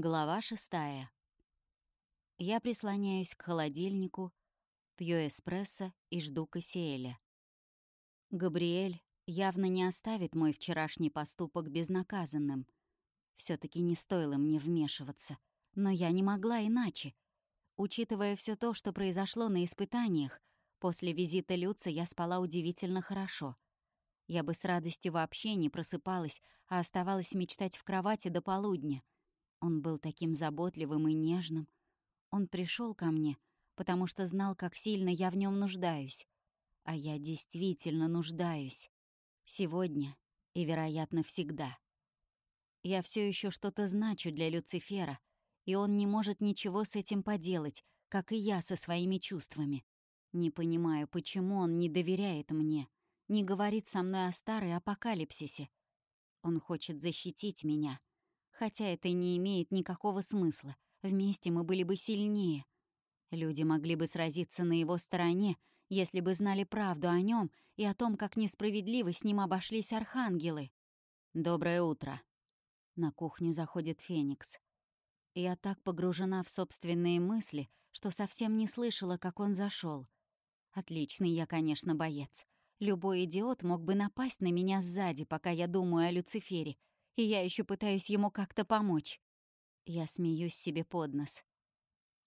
Глава шестая. Я прислоняюсь к холодильнику, пью эспрессо и жду Кассиэля. Габриэль явно не оставит мой вчерашний поступок безнаказанным. все таки не стоило мне вмешиваться, но я не могла иначе. Учитывая все то, что произошло на испытаниях, после визита Люца я спала удивительно хорошо. Я бы с радостью вообще не просыпалась, а оставалась мечтать в кровати до полудня — он был таким заботливым и нежным. Он пришел ко мне, потому что знал, как сильно я в нем нуждаюсь. А я действительно нуждаюсь. Сегодня и, вероятно, всегда. Я все еще что-то значу для Люцифера, и он не может ничего с этим поделать, как и я со своими чувствами. Не понимаю, почему он не доверяет мне, не говорит со мной о старой апокалипсисе. Он хочет защитить меня — Хотя это не имеет никакого смысла. Вместе мы были бы сильнее. Люди могли бы сразиться на его стороне, если бы знали правду о нем и о том, как несправедливо с ним обошлись архангелы. «Доброе утро». На кухню заходит Феникс. Я так погружена в собственные мысли, что совсем не слышала, как он зашел. Отличный я, конечно, боец. Любой идиот мог бы напасть на меня сзади, пока я думаю о Люцифере, и я еще пытаюсь ему как-то помочь. Я смеюсь себе под нос.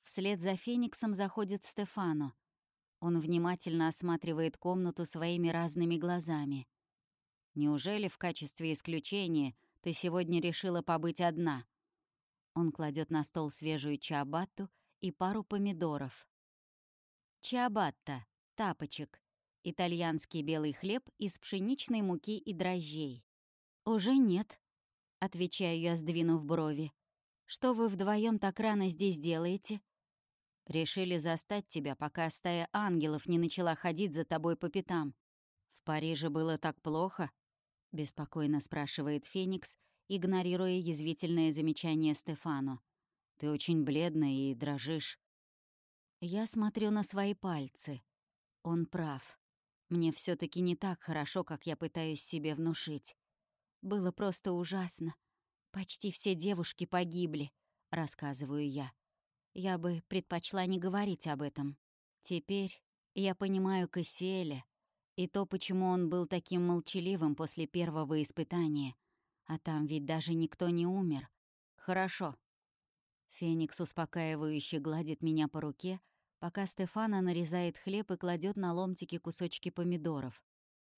Вслед за Фениксом заходит Стефано. Он внимательно осматривает комнату своими разными глазами. «Неужели в качестве исключения ты сегодня решила побыть одна?» Он кладет на стол свежую чиабатту и пару помидоров. Чиабатта — тапочек, итальянский белый хлеб из пшеничной муки и дрожжей. «Уже нет», Отвечаю я, сдвинув брови. «Что вы вдвоем так рано здесь делаете?» «Решили застать тебя, пока стая ангелов не начала ходить за тобой по пятам. В Париже было так плохо?» — беспокойно спрашивает Феникс, игнорируя язвительное замечание Стефано. «Ты очень бледная и дрожишь». Я смотрю на свои пальцы. Он прав. Мне все таки не так хорошо, как я пытаюсь себе внушить. Было просто ужасно. Почти все девушки погибли, рассказываю я. Я бы предпочла не говорить об этом. Теперь я понимаю Кассиэля и то, почему он был таким молчаливым после первого испытания. А там ведь даже никто не умер. Хорошо. Феникс успокаивающе гладит меня по руке, пока Стефана нарезает хлеб и кладет на ломтики кусочки помидоров.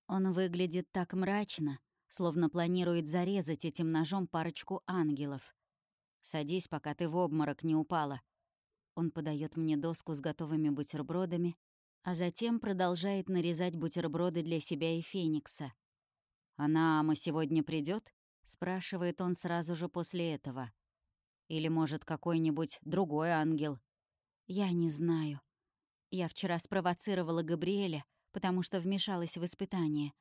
Он выглядит так мрачно, словно планирует зарезать этим ножом парочку ангелов. «Садись, пока ты в обморок не упала». Он подает мне доску с готовыми бутербродами, а затем продолжает нарезать бутерброды для себя и Феникса. «Она, ама, сегодня придет? спрашивает он сразу же после этого. «Или, может, какой-нибудь другой ангел?» «Я не знаю. Я вчера спровоцировала Габриэля, потому что вмешалась в испытание.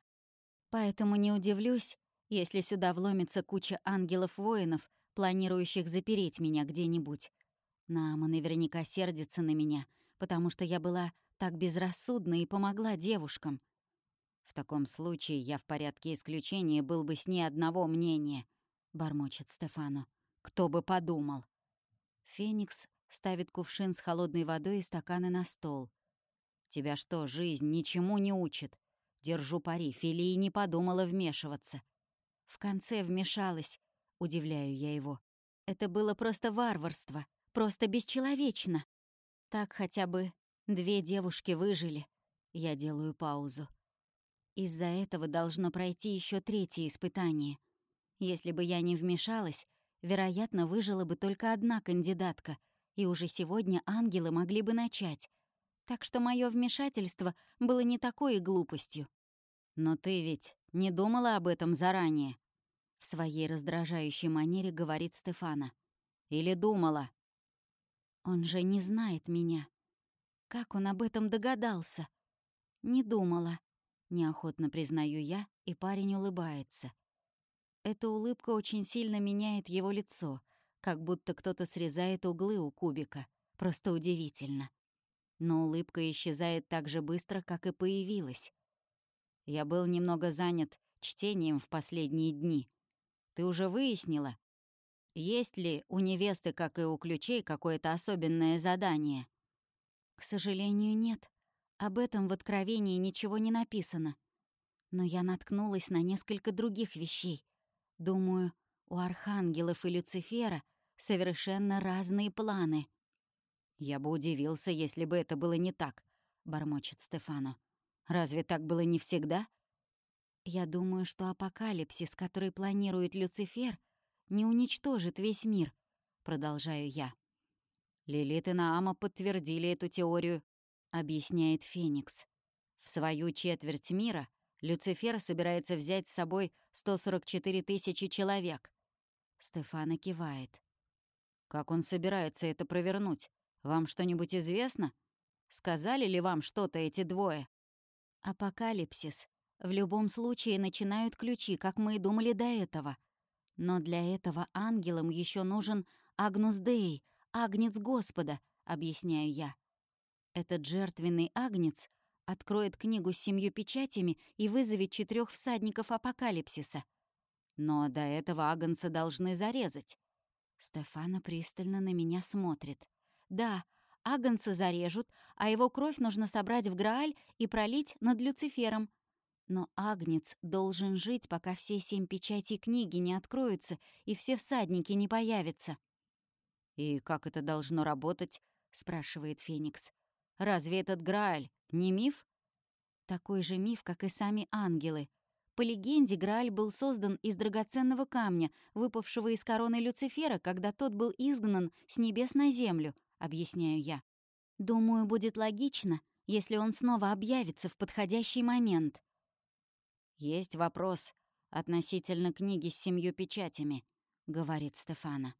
Поэтому не удивлюсь, если сюда вломится куча ангелов-воинов, планирующих запереть меня где-нибудь. Нама наверняка сердится на меня, потому что я была так безрассудна и помогла девушкам. В таком случае я в порядке исключения был бы с ней одного мнения, — бормочет Стефано. Кто бы подумал. Феникс ставит кувшин с холодной водой и стаканы на стол. «Тебя что, жизнь ничему не учит? Держу пари, Филии не подумала вмешиваться. В конце вмешалась, удивляю я его. Это было просто варварство, просто бесчеловечно. Так хотя бы две девушки выжили. Я делаю паузу. Из-за этого должно пройти еще третье испытание. Если бы я не вмешалась, вероятно, выжила бы только одна кандидатка, и уже сегодня ангелы могли бы начать. Так что мое вмешательство было не такой глупостью. «Но ты ведь не думала об этом заранее?» В своей раздражающей манере говорит Стефана. «Или думала?» «Он же не знает меня. Как он об этом догадался?» «Не думала», — неохотно признаю я, и парень улыбается. Эта улыбка очень сильно меняет его лицо, как будто кто-то срезает углы у кубика. Просто удивительно. Но улыбка исчезает так же быстро, как и появилась. Я был немного занят чтением в последние дни. Ты уже выяснила? Есть ли у невесты, как и у ключей, какое-то особенное задание? К сожалению, нет. Об этом в Откровении ничего не написано. Но я наткнулась на несколько других вещей. Думаю, у архангелов и Люцифера совершенно разные планы. «Я бы удивился, если бы это было не так», — бормочет Стефано. «Разве так было не всегда?» «Я думаю, что апокалипсис, который планирует Люцифер, не уничтожит весь мир», — продолжаю я. Лилит и Наама подтвердили эту теорию, объясняет Феникс. В свою четверть мира Люцифер собирается взять с собой 144 тысячи человек. Стефана кивает. Как он собирается это провернуть? Вам что-нибудь известно? Сказали ли вам что-то эти двое? Апокалипсис. В любом случае начинают ключи, как мы и думали до этого. Но для этого ангелам еще нужен Агнус Дей, агнец Господа, объясняю я. Этот жертвенный агнец откроет книгу с семью печатями и вызовет четырех всадников апокалипсиса. Но до этого агнца должны зарезать. Стефана пристально на меня смотрит. Да, агнца зарежут, а его кровь нужно собрать в Грааль и пролить над Люцифером. Но агнец должен жить, пока все семь печатей книги не откроются и все всадники не появятся. «И как это должно работать?» — спрашивает Феникс. «Разве этот Грааль не миф?» Такой же миф, как и сами ангелы. По легенде, Грааль был создан из драгоценного камня, выпавшего из короны Люцифера, когда тот был изгнан с небес на землю, объясняю я. Думаю, будет логично, если он снова объявится в подходящий момент. Есть вопрос относительно книги с семью печатями, говорит Стефана.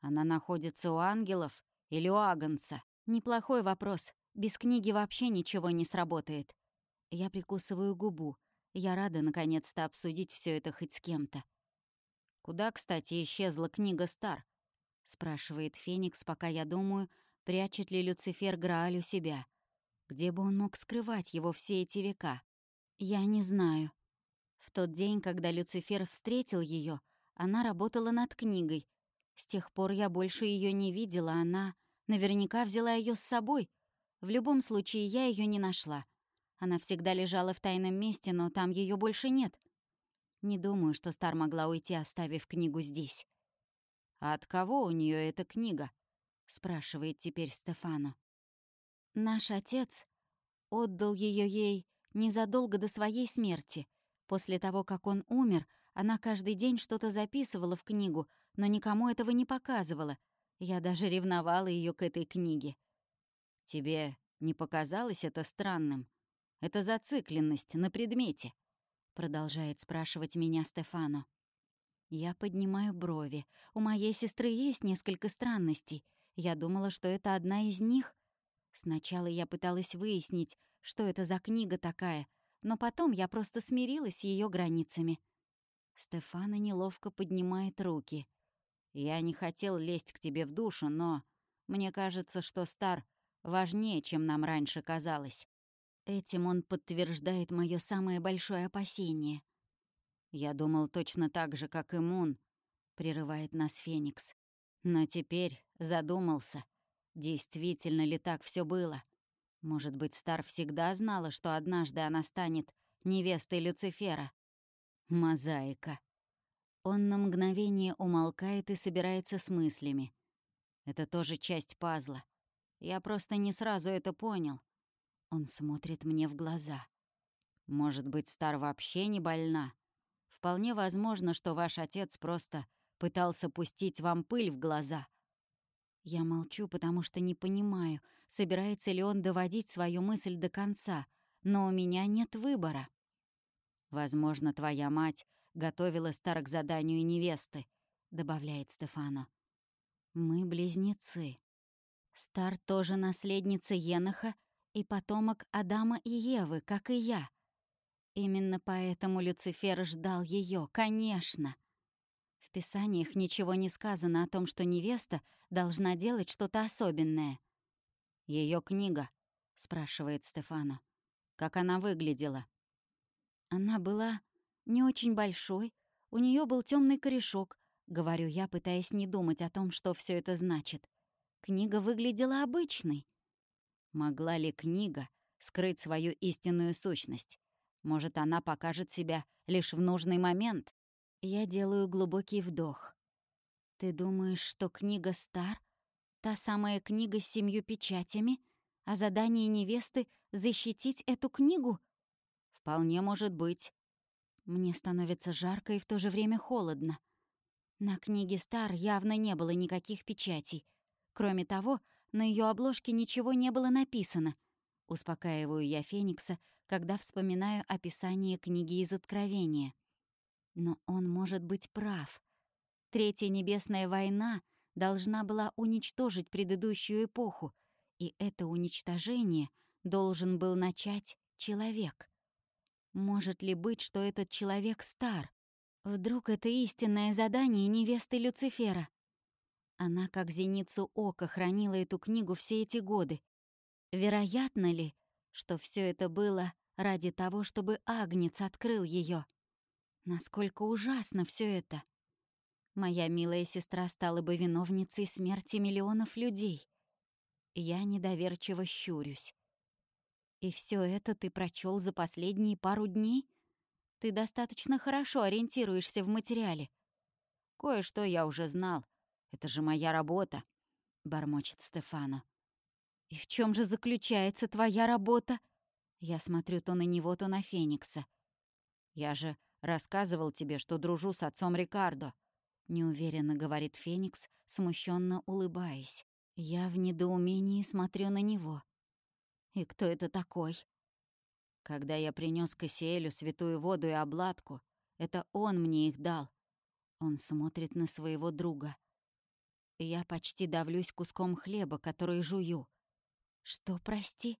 Она находится у ангелов или у агнца? Неплохой вопрос. Без книги вообще ничего не сработает. Я прикусываю губу. Я рада наконец-то обсудить все это хоть с кем-то. «Куда, кстати, исчезла книга Стар?» — спрашивает Феникс, пока я думаю, прячет ли Люцифер Грааль у себя. Где бы он мог скрывать его все эти века? Я не знаю. В тот день, когда Люцифер встретил ее, она работала над книгой, с тех пор я больше ее не видела, она наверняка взяла ее с собой. В любом случае, я ее не нашла. Она всегда лежала в тайном месте, но там ее больше нет. Не думаю, что Стар могла уйти, оставив книгу здесь. «А от кого у нее эта книга?» — спрашивает теперь Стефано. «Наш отец отдал ее ей незадолго до своей смерти. После того, как он умер, она каждый день что-то записывала в книгу, но никому этого не показывала. Я даже ревновала ее к этой книге. «Тебе не показалось это странным? Это зацикленность на предмете?» Продолжает спрашивать меня Стефано. Я поднимаю брови. У моей сестры есть несколько странностей. Я думала, что это одна из них. Сначала я пыталась выяснить, что это за книга такая, но потом я просто смирилась с ее границами. Стефана неловко поднимает руки — я не хотел лезть к тебе в душу, но мне кажется, что Стар важнее, чем нам раньше казалось. Этим он подтверждает мое самое большое опасение. Я думал точно так же, как и Мун, прерывает нас Феникс. Но теперь задумался, действительно ли так все было. Может быть, Стар всегда знала, что однажды она станет невестой Люцифера. Мозаика. Он на мгновение умолкает и собирается с мыслями. Это тоже часть пазла. Я просто не сразу это понял. Он смотрит мне в глаза. Может быть, Стар вообще не больна? Вполне возможно, что ваш отец просто пытался пустить вам пыль в глаза. Я молчу, потому что не понимаю, собирается ли он доводить свою мысль до конца, но у меня нет выбора. Возможно, твоя мать готовила Стар к заданию невесты», — добавляет Стефано. «Мы близнецы. Стар тоже наследница Еноха и потомок Адама и Евы, как и я. Именно поэтому Люцифер ждал ее, конечно». В Писаниях ничего не сказано о том, что невеста должна делать что-то особенное. Ее книга?» — спрашивает Стефано. «Как она выглядела?» Она была не очень большой, у нее был темный корешок, говорю я, пытаясь не думать о том, что все это значит. Книга выглядела обычной. Могла ли книга скрыть свою истинную сущность? Может, она покажет себя лишь в нужный момент? Я делаю глубокий вдох. Ты думаешь, что книга Стар — та самая книга с семью печатями, а задание невесты — защитить эту книгу? Вполне может быть. Мне становится жарко и в то же время холодно. На книге Стар явно не было никаких печатей. Кроме того, на ее обложке ничего не было написано. Успокаиваю я Феникса, когда вспоминаю описание книги из Откровения. Но он может быть прав. Третья Небесная война должна была уничтожить предыдущую эпоху, и это уничтожение должен был начать человек. Может ли быть, что этот человек стар? Вдруг это истинное задание невесты Люцифера? Она как зеницу ока хранила эту книгу все эти годы. Вероятно ли, что все это было ради того, чтобы Агнец открыл ее? Насколько ужасно все это! Моя милая сестра стала бы виновницей смерти миллионов людей. Я недоверчиво щурюсь. И все это ты прочел за последние пару дней? Ты достаточно хорошо ориентируешься в материале. Кое-что я уже знал — это же моя работа», — бормочет Стефано. «И в чем же заключается твоя работа?» Я смотрю то на него, то на Феникса. «Я же рассказывал тебе, что дружу с отцом Рикардо», — неуверенно говорит Феникс, смущенно улыбаясь. Я в недоумении смотрю на него. «И кто это такой?» Когда я принес Кассиэлю святую воду и обладку, это он мне их дал. Он смотрит на своего друга — я почти давлюсь куском хлеба, который жую. Что, прости?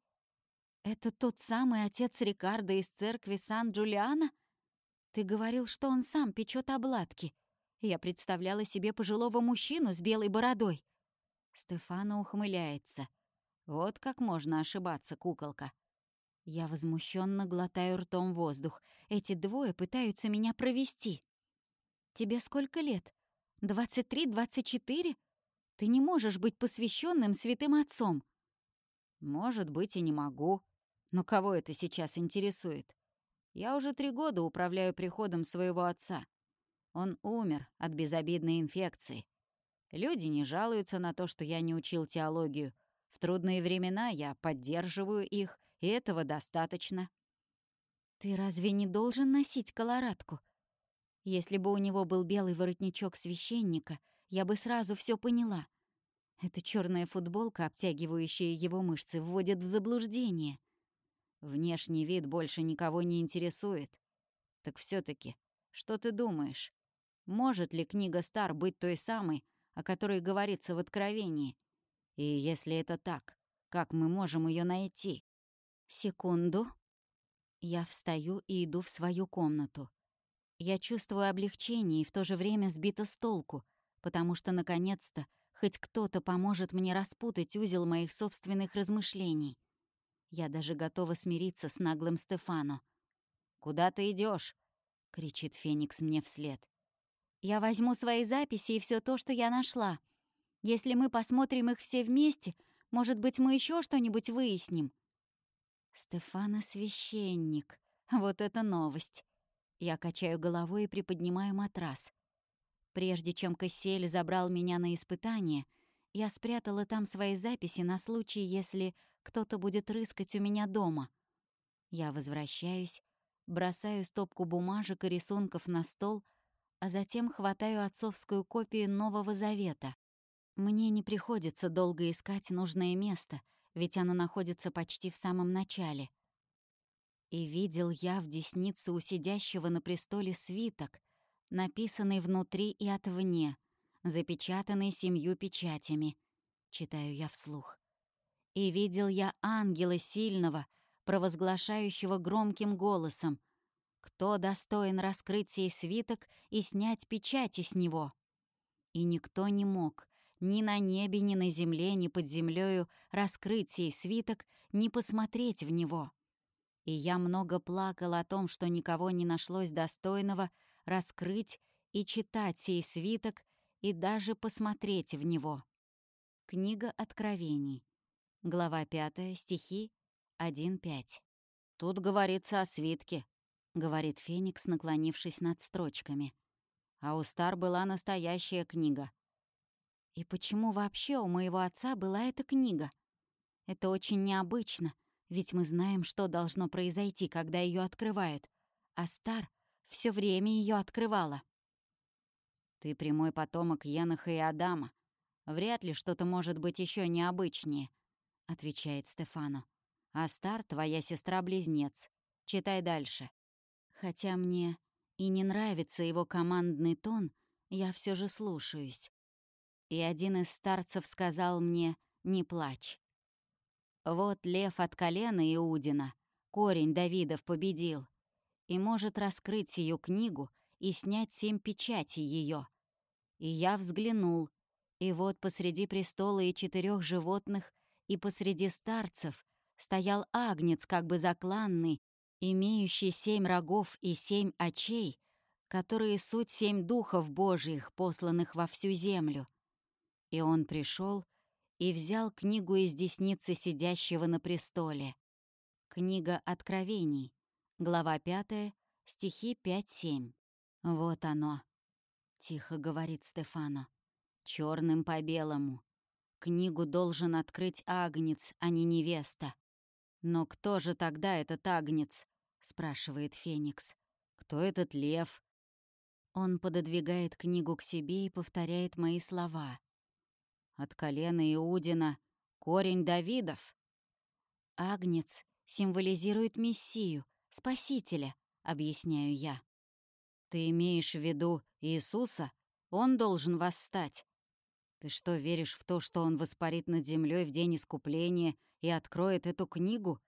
Это тот самый отец Рикардо из церкви Сан-Джулиана? Ты говорил, что он сам печет обладки. Я представляла себе пожилого мужчину с белой бородой. Стефано ухмыляется. Вот как можно ошибаться, куколка. Я возмущенно глотаю ртом воздух. Эти двое пытаются меня провести. Тебе сколько лет? Двадцать три, двадцать четыре? Ты не можешь быть посвященным святым отцом. Может быть, и не могу. Но кого это сейчас интересует? Я уже три года управляю приходом своего отца. Он умер от безобидной инфекции. Люди не жалуются на то, что я не учил теологию. В трудные времена я поддерживаю их, и этого достаточно. Ты разве не должен носить колорадку? Если бы у него был белый воротничок священника — я бы сразу все поняла. Эта черная футболка, обтягивающая его мышцы, вводит в заблуждение. Внешний вид больше никого не интересует. Так все таки что ты думаешь? Может ли книга Стар быть той самой, о которой говорится в Откровении? И если это так, как мы можем ее найти? Секунду. Я встаю и иду в свою комнату. Я чувствую облегчение и в то же время сбита с толку — потому что, наконец-то, хоть кто-то поможет мне распутать узел моих собственных размышлений. Я даже готова смириться с наглым Стефано. «Куда ты идешь? кричит Феникс мне вслед. «Я возьму свои записи и все то, что я нашла. Если мы посмотрим их все вместе, может быть, мы еще что-нибудь выясним». Стефано — священник. Вот это новость. Я качаю головой и приподнимаю матрас. Прежде чем Кассиэль забрал меня на испытание, я спрятала там свои записи на случай, если кто-то будет рыскать у меня дома. Я возвращаюсь, бросаю стопку бумажек и рисунков на стол, а затем хватаю отцовскую копию Нового Завета. Мне не приходится долго искать нужное место, ведь оно находится почти в самом начале. И видел я в деснице у сидящего на престоле свиток, написанный внутри и отвне, запечатанный семью печатями. Читаю я вслух. И видел я ангела сильного, провозглашающего громким голосом, кто достоин раскрыть сей свиток и снять печати с него. И никто не мог, ни на небе, ни на земле, ни под землею раскрыть сей свиток, ни посмотреть в него. И я много плакал о том, что никого не нашлось достойного раскрыть и читать сей свиток, и даже посмотреть в него. Книга Откровений. Глава 5, стихи 1-5. «Тут говорится о свитке», — говорит Феникс, наклонившись над строчками. «А у Стар была настоящая книга». «И почему вообще у моего отца была эта книга? Это очень необычно, ведь мы знаем, что должно произойти, когда ее открывают, а Стар все время ее открывала». «Ты прямой потомок Еноха и Адама. Вряд ли что-то может быть еще необычнее», — отвечает Стефано. «А Стар — твоя сестра-близнец. Читай дальше». Хотя мне и не нравится его командный тон, я все же слушаюсь. И один из старцев сказал мне «Не плачь». Вот лев от колена Иудина, корень Давидов победил, и может раскрыть сию книгу и снять семь печатей ее. И я взглянул, и вот посреди престола и четырех животных, и посреди старцев стоял агнец, как бы закланный, имеющий семь рогов и семь очей, которые суть семь духов Божиих, посланных во всю землю. И он пришел и взял книгу из десницы сидящего на престоле. Книга Откровений, глава 5, стихи 5-7. «Вот оно», — тихо говорит Стефано, — черным по белому. Книгу должен открыть агнец, а не невеста. «Но кто же тогда этот агнец?» — спрашивает Феникс. «Кто этот лев?» Он пододвигает книгу к себе и повторяет мои слова. «От колена Иудина корень Давидов». «Агнец символизирует Мессию, Спасителя», — объясняю я. «Ты имеешь в виду Иисуса? Он должен восстать. Ты что, веришь в то, что он воспарит над землей в день искупления и откроет эту книгу?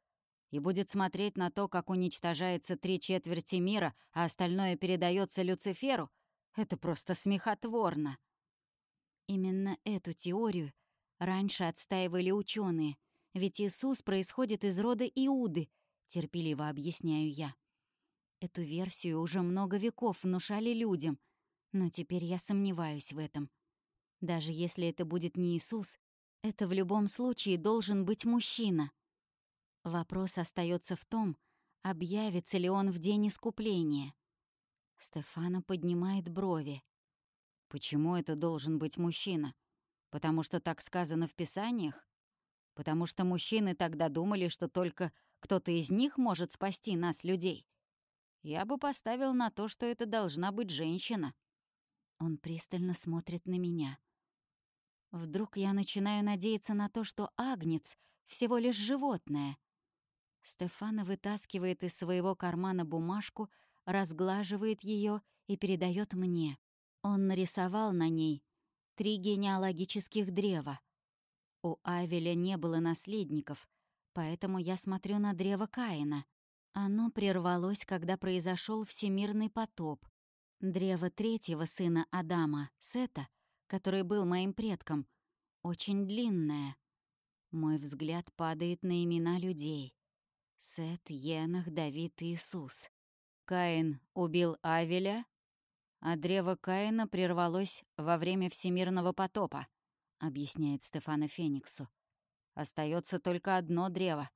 И будет смотреть на то, как уничтожается три четверти мира, а остальное передается Люциферу? Это просто смехотворно. Именно эту теорию раньше отстаивали ученые, ведь Иисус происходит из рода Иуды, терпеливо объясняю я. Эту версию уже много веков внушали людям, но теперь я сомневаюсь в этом. Даже если это будет не Иисус, это в любом случае должен быть мужчина. Вопрос остается в том, объявится ли он в день искупления. Стефана поднимает брови. Почему это должен быть мужчина? Потому что так сказано в Писаниях? Потому что мужчины тогда думали, что только кто-то из них может спасти нас, людей. Я бы поставил на то, что это должна быть женщина. Он пристально смотрит на меня. Вдруг я начинаю надеяться на то, что агнец — всего лишь животное. Стефана вытаскивает из своего кармана бумажку, разглаживает ее и передает мне. Он нарисовал на ней три генеалогических древа. У Авеля не было наследников, поэтому я смотрю на древо Каина. Оно прервалось, когда произошел всемирный потоп. Древо третьего сына Адама, Сета — который был моим предком, очень длинная. Мой взгляд падает на имена людей. Сет, Енах, Давид Иисус. Каин убил Авеля, а древо Каина прервалось во время всемирного потопа, объясняет Стефана Фениксу. Остается только одно древо.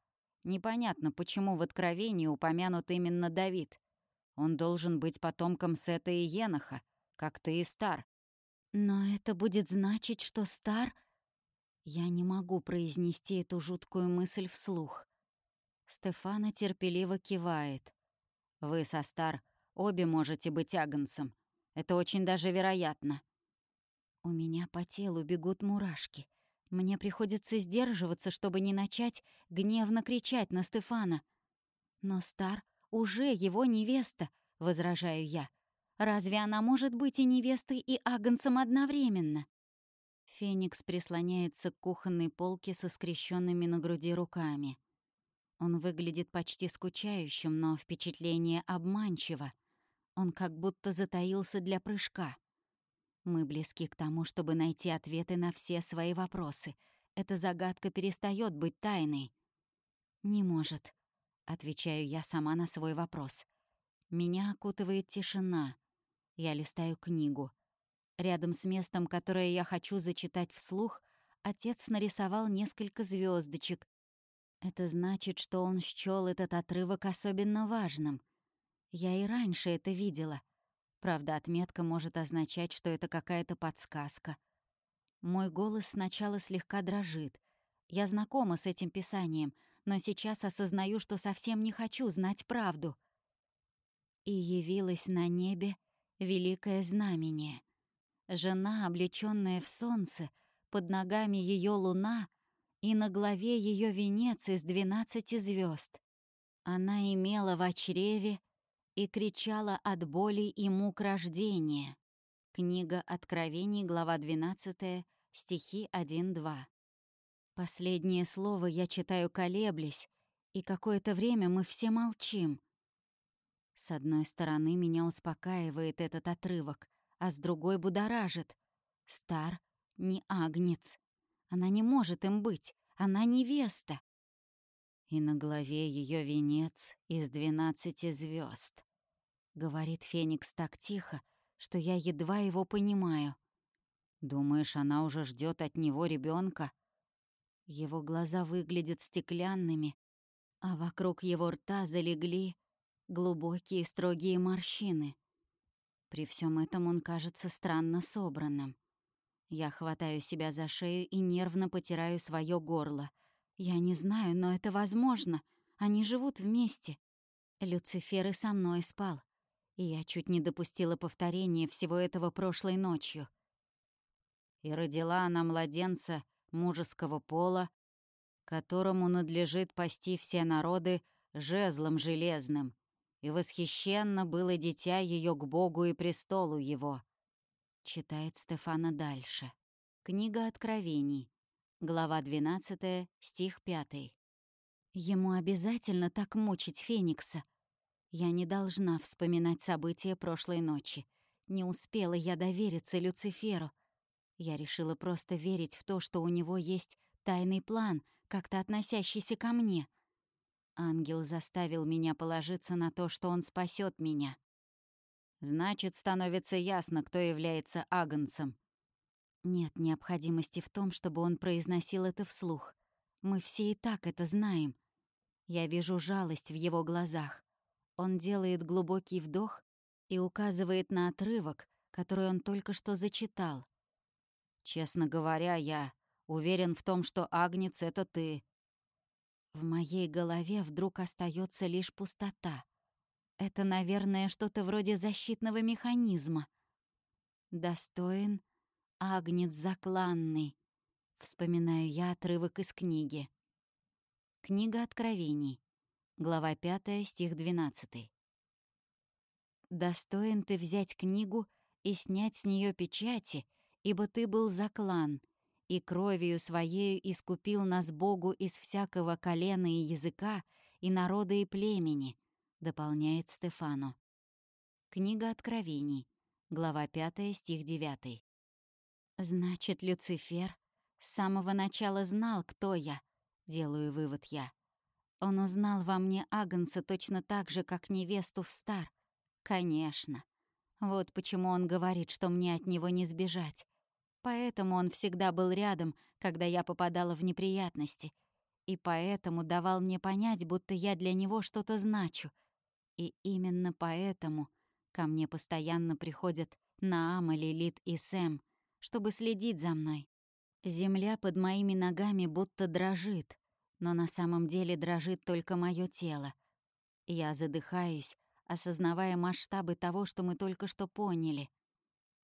Непонятно, почему в Откровении упомянут именно Давид. Он должен быть потомком Сета и Еноха, как ты и Стар. Но это будет значить, что Стар... Я не могу произнести эту жуткую мысль вслух. Стефана терпеливо кивает. «Вы со Стар обе можете быть агнцем. Это очень даже вероятно». У меня по телу бегут мурашки. Мне приходится сдерживаться, чтобы не начать гневно кричать на Стефана. «Но Стар уже его невеста», — возражаю я. Разве она может быть и невестой, и агнцем одновременно? Феникс прислоняется к кухонной полке со скрещенными на груди руками. Он выглядит почти скучающим, но впечатление обманчиво. Он как будто затаился для прыжка. Мы близки к тому, чтобы найти ответы на все свои вопросы. Эта загадка перестает быть тайной. «Не может», — отвечаю я сама на свой вопрос. Меня окутывает тишина. Я листаю книгу. Рядом с местом, которое я хочу зачитать вслух, отец нарисовал несколько звездочек. Это значит, что он счёл этот отрывок особенно важным. Я и раньше это видела. Правда, отметка может означать, что это какая-то подсказка. Мой голос сначала слегка дрожит. Я знакома с этим писанием, но сейчас осознаю, что совсем не хочу знать правду. И явилось на небе великое знамение. Жена, облечённая в солнце, под ногами ее луна, и на голове ее венец из двенадцати звезд. Она имела в чреве и кричала от боли и мук рождения. Книга Откровений, глава 12, стихи 1-2. Последнее слово я читаю колеблясь, и какое-то время мы все молчим. С одной стороны, меня успокаивает этот отрывок, а с другой будоражит. Стар не агнец. Она не может им быть, она невеста. И на голове ее венец из двенадцати звезд. Говорит Феникс так тихо, что я едва его понимаю. Думаешь, она уже ждет от него ребенка? Его глаза выглядят стеклянными, а вокруг его рта залегли глубокие строгие морщины. При всем этом он кажется странно собранным. Я хватаю себя за шею и нервно потираю свое горло. Я не знаю, но это возможно. Они живут вместе. Люцифер и со мной спал. И я чуть не допустила повторения всего этого прошлой ночью. И родила она младенца мужеского пола, которому надлежит пасти все народы жезлом железным, и восхищенно было дитя ее к Богу и престолу его. Читает Стефана дальше. Книга Откровений. Глава 12, стих 5. Ему обязательно так мучить Феникса. Я не должна вспоминать события прошлой ночи. Не успела я довериться Люциферу. Я решила просто верить в то, что у него есть тайный план, как-то относящийся ко мне. Ангел заставил меня положиться на то, что он спасет меня. Значит, становится ясно, кто является агнцем. Нет необходимости в том, чтобы он произносил это вслух. Мы все и так это знаем. Я вижу жалость в его глазах. Он делает глубокий вдох и указывает на отрывок, который он только что зачитал. «Честно говоря, я уверен в том, что Агнец — это ты». В моей голове вдруг остается лишь пустота. Это, наверное, что-то вроде защитного механизма. Достоин агнец закланный. Вспоминаю я отрывок из книги. Книга Откровений. Глава 5, стих 12. «Достоин ты взять книгу и снять с нее печати, ибо ты был заклан, и кровью своею искупил нас Богу из всякого колена и языка, и народа и племени, дополняет Стефано. Книга Откровений, глава 5, стих 9. Значит, Люцифер с самого начала знал, кто я, делаю вывод я. Он узнал во мне Агнца точно так же, как невесту в Стар. Конечно. Вот почему он говорит, что мне от него не сбежать. Поэтому он всегда был рядом, когда я попадала в неприятности. И поэтому давал мне понять, будто я для него что-то значу — и именно поэтому ко мне постоянно приходят Наама, Лилит и Сэм, чтобы следить за мной. Земля под моими ногами будто дрожит, но на самом деле дрожит только мое тело. Я задыхаюсь, осознавая масштабы того, что мы только что поняли.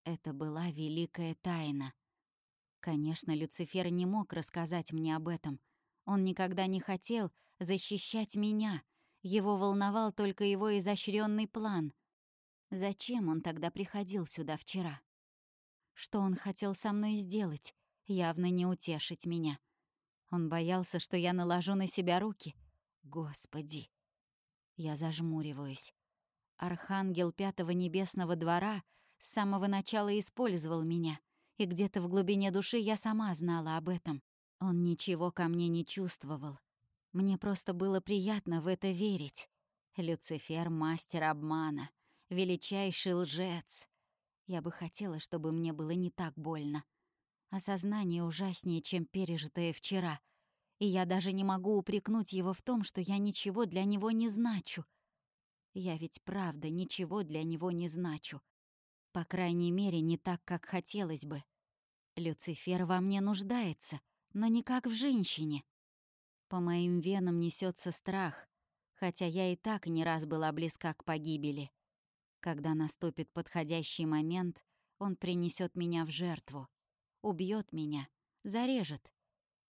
Это была великая тайна. Конечно, Люцифер не мог рассказать мне об этом. Он никогда не хотел защищать меня, его волновал только его изощренный план. Зачем он тогда приходил сюда вчера? Что он хотел со мной сделать? Явно не утешить меня. Он боялся, что я наложу на себя руки. Господи! Я зажмуриваюсь. Архангел Пятого Небесного Двора с самого начала использовал меня, и где-то в глубине души я сама знала об этом. Он ничего ко мне не чувствовал, мне просто было приятно в это верить. Люцифер — мастер обмана, величайший лжец. Я бы хотела, чтобы мне было не так больно. Осознание ужаснее, чем пережитое вчера. И я даже не могу упрекнуть его в том, что я ничего для него не значу. Я ведь правда ничего для него не значу. По крайней мере, не так, как хотелось бы. Люцифер во мне нуждается, но не как в женщине. По моим венам несется страх, хотя я и так не раз была близка к погибели. Когда наступит подходящий момент, он принесет меня в жертву, убьет меня, зарежет.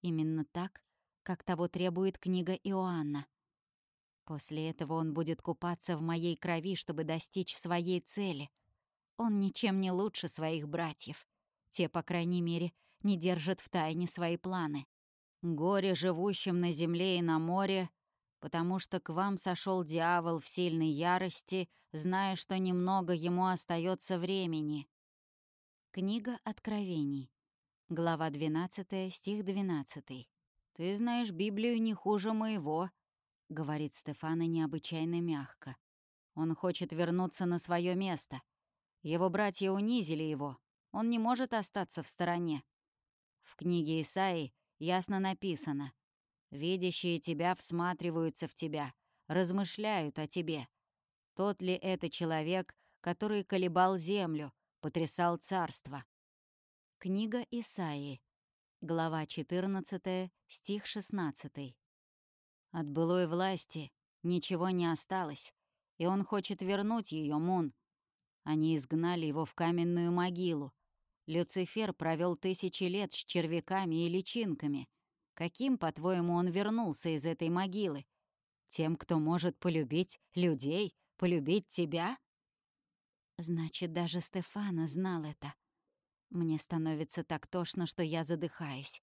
Именно так, как того требует книга Иоанна. После этого он будет купаться в моей крови, чтобы достичь своей цели. Он ничем не лучше своих братьев. Те, по крайней мере, не держат в тайне свои планы. Горе живущим на земле и на море потому что к вам сошел дьявол в сильной ярости, зная, что немного ему остается времени. Книга Откровений. Глава 12, стих 12. «Ты знаешь Библию не хуже моего», — говорит Стефана необычайно мягко. «Он хочет вернуться на свое место. Его братья унизили его. Он не может остаться в стороне». В книге Исаии ясно написано — Видящие тебя всматриваются в тебя, размышляют о тебе. Тот ли это человек, который колебал землю, потрясал царство? Книга Исаии, глава 14, стих 16. От былой власти ничего не осталось, и он хочет вернуть ее Мун. Они изгнали его в каменную могилу. Люцифер провел тысячи лет с червяками и личинками — Каким, по-твоему, он вернулся из этой могилы? Тем, кто может полюбить людей, полюбить тебя? Значит, даже Стефана знал это. Мне становится так тошно, что я задыхаюсь.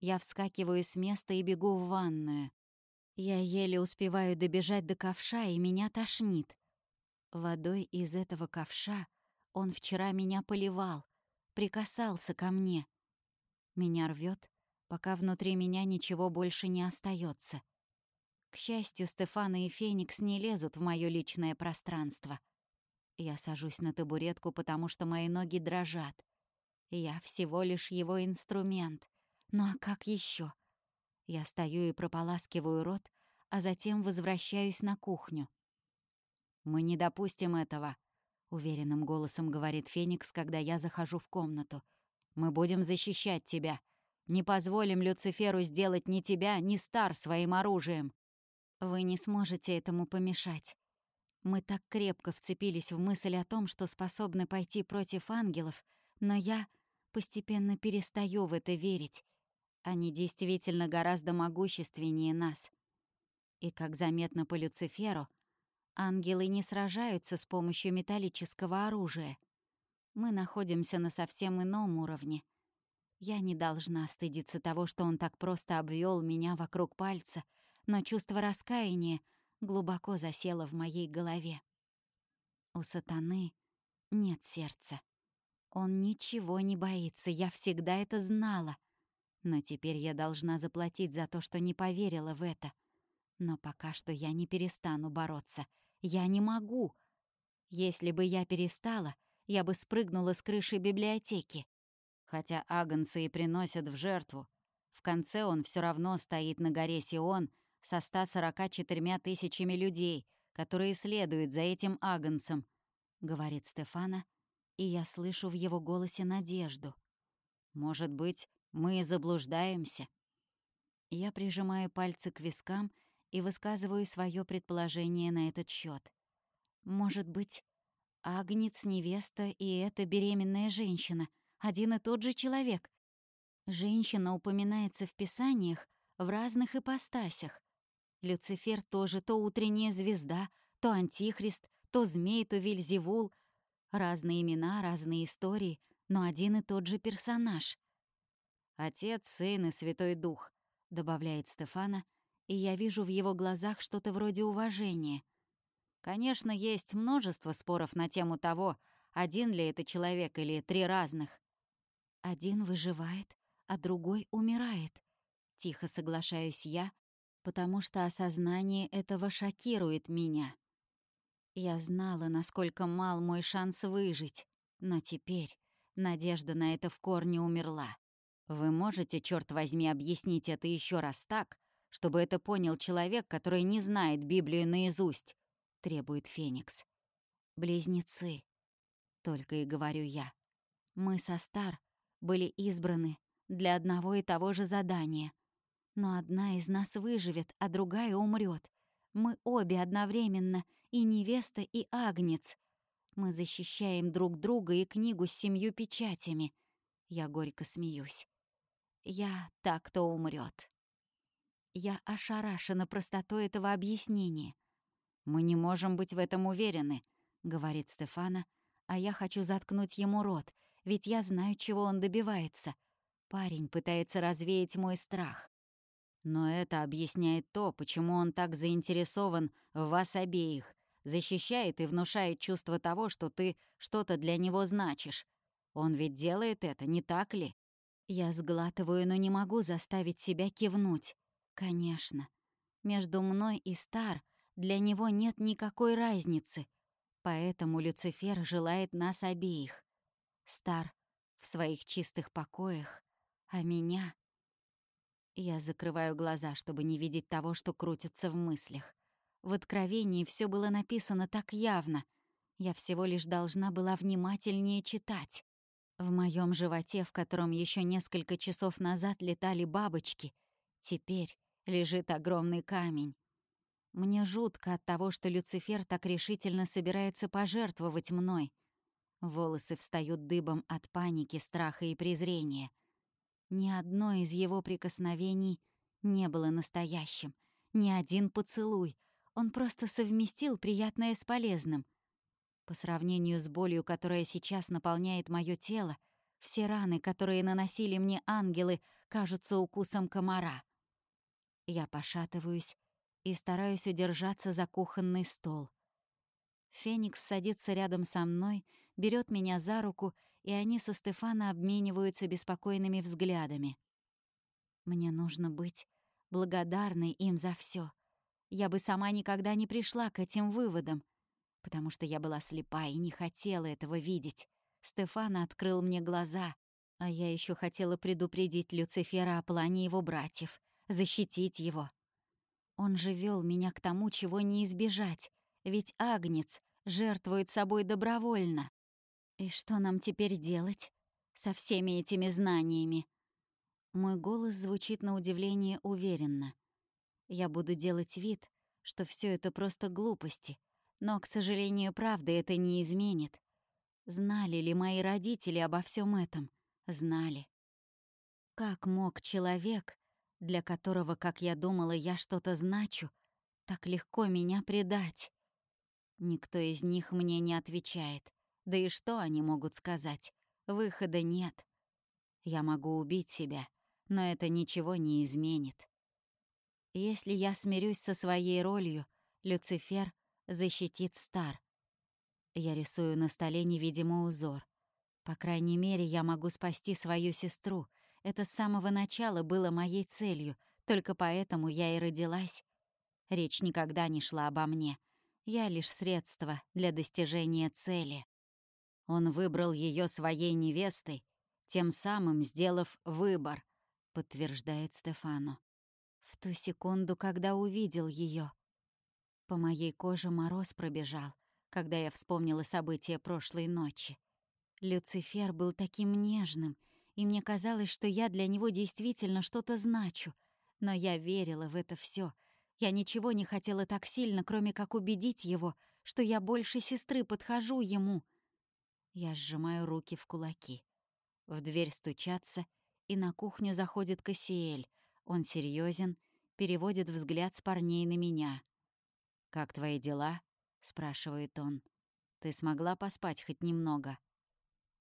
Я вскакиваю с места и бегу в ванную. Я еле успеваю добежать до ковша, и меня тошнит. Водой из этого ковша он вчера меня поливал, прикасался ко мне. Меня рвет, пока внутри меня ничего больше не остается. К счастью, Стефана и Феникс не лезут в моё личное пространство. Я сажусь на табуретку, потому что мои ноги дрожат. Я всего лишь его инструмент. Ну а как еще? Я стою и прополаскиваю рот, а затем возвращаюсь на кухню. «Мы не допустим этого», — уверенным голосом говорит Феникс, когда я захожу в комнату. «Мы будем защищать тебя. Не позволим Люциферу сделать ни тебя, ни Стар своим оружием. Вы не сможете этому помешать. Мы так крепко вцепились в мысль о том, что способны пойти против ангелов, но я постепенно перестаю в это верить. Они действительно гораздо могущественнее нас. И, как заметно по Люциферу, ангелы не сражаются с помощью металлического оружия. Мы находимся на совсем ином уровне — я не должна стыдиться того, что он так просто обвел меня вокруг пальца, но чувство раскаяния глубоко засело в моей голове. У сатаны нет сердца. Он ничего не боится, я всегда это знала. Но теперь я должна заплатить за то, что не поверила в это. Но пока что я не перестану бороться. Я не могу. Если бы я перестала, я бы спрыгнула с крыши библиотеки. Хотя агнцы и приносят в жертву, в конце он все равно стоит на горе Сион со 144 тысячами людей, которые следуют за этим агнцем, — говорит Стефана, и я слышу в его голосе надежду. «Может быть, мы заблуждаемся?» Я прижимаю пальцы к вискам и высказываю свое предположение на этот счет. «Может быть, агнец, невеста и эта беременная женщина — один и тот же человек. Женщина упоминается в Писаниях в разных ипостасях. Люцифер тоже то утренняя звезда, то антихрист, то змей, то вильзевул. Разные имена, разные истории, но один и тот же персонаж. «Отец, Сын и Святой Дух», — добавляет Стефана, и я вижу в его глазах что-то вроде уважения. Конечно, есть множество споров на тему того, один ли это человек или три разных. Один выживает, а другой умирает. Тихо соглашаюсь я, потому что осознание этого шокирует меня. Я знала, насколько мал мой шанс выжить, Но теперь надежда на это в корне умерла. Вы можете, черт возьми, объяснить это еще раз так, чтобы это понял человек, который не знает Библию наизусть, требует Феникс. Близнецы, только и говорю я. Мы со Стар были избраны для одного и того же задания. Но одна из нас выживет, а другая умрет. Мы обе одновременно, и невеста, и агнец. Мы защищаем друг друга и книгу с семью печатями. Я горько смеюсь. Я так, кто умрет. Я ошарашена простотой этого объяснения. «Мы не можем быть в этом уверены», — говорит Стефана, а я хочу заткнуть ему рот, ведь я знаю, чего он добивается. Парень пытается развеять мой страх. Но это объясняет то, почему он так заинтересован в вас обеих, защищает и внушает чувство того, что ты что-то для него значишь. Он ведь делает это, не так ли? Я сглатываю, но не могу заставить себя кивнуть. Конечно. Между мной и Стар для него нет никакой разницы, поэтому Люцифер желает нас обеих. Стар в своих чистых покоях, а меня... Я закрываю глаза, чтобы не видеть того, что крутится в мыслях. В Откровении все было написано так явно. Я всего лишь должна была внимательнее читать. В моем животе, в котором еще несколько часов назад летали бабочки, теперь лежит огромный камень. Мне жутко от того, что Люцифер так решительно собирается пожертвовать мной. Волосы встают дыбом от паники, страха и презрения. Ни одно из его прикосновений не было настоящим. Ни один поцелуй. Он просто совместил приятное с полезным. По сравнению с болью, которая сейчас наполняет мое тело, все раны, которые наносили мне ангелы, кажутся укусом комара. Я пошатываюсь и стараюсь удержаться за кухонный стол. Феникс садится рядом со мной, берет меня за руку и они со Стефана обмениваются беспокойными взглядами. Мне нужно быть благодарной им за все. Я бы сама никогда не пришла к этим выводам, потому что я была слепа и не хотела этого видеть. Стефана открыл мне глаза, а я еще хотела предупредить Люцифера о плане его братьев, защитить его. Он же вел меня к тому, чего не избежать, ведь Агнец жертвует собой добровольно. И что нам теперь делать со всеми этими знаниями? Мой голос звучит на удивление уверенно. Я буду делать вид, что все это просто глупости, но, к сожалению, правда это не изменит. Знали ли мои родители обо всем этом? Знали. Как мог человек, для которого, как я думала, я что-то значу, так легко меня предать? Никто из них мне не отвечает. Да и что они могут сказать? Выхода нет. Я могу убить себя, но это ничего не изменит. Если я смирюсь со своей ролью, Люцифер защитит Стар. Я рисую на столе невидимый узор. По крайней мере, я могу спасти свою сестру. Это с самого начала было моей целью, только поэтому я и родилась. Речь никогда не шла обо мне. Я лишь средство для достижения цели. Он выбрал ее своей невестой, тем самым сделав выбор, подтверждает Стефано. В ту секунду, когда увидел ее, по моей коже мороз пробежал, когда я вспомнила события прошлой ночи. Люцифер был таким нежным, и мне казалось, что я для него действительно что-то значу. Но я верила в это все. Я ничего не хотела так сильно, кроме как убедить его, что я больше сестры подхожу ему. Я сжимаю руки в кулаки. В дверь стучатся, и на кухню заходит Кассиэль. Он серьезен, переводит взгляд с парней на меня. «Как твои дела?» — спрашивает он. «Ты смогла поспать хоть немного?»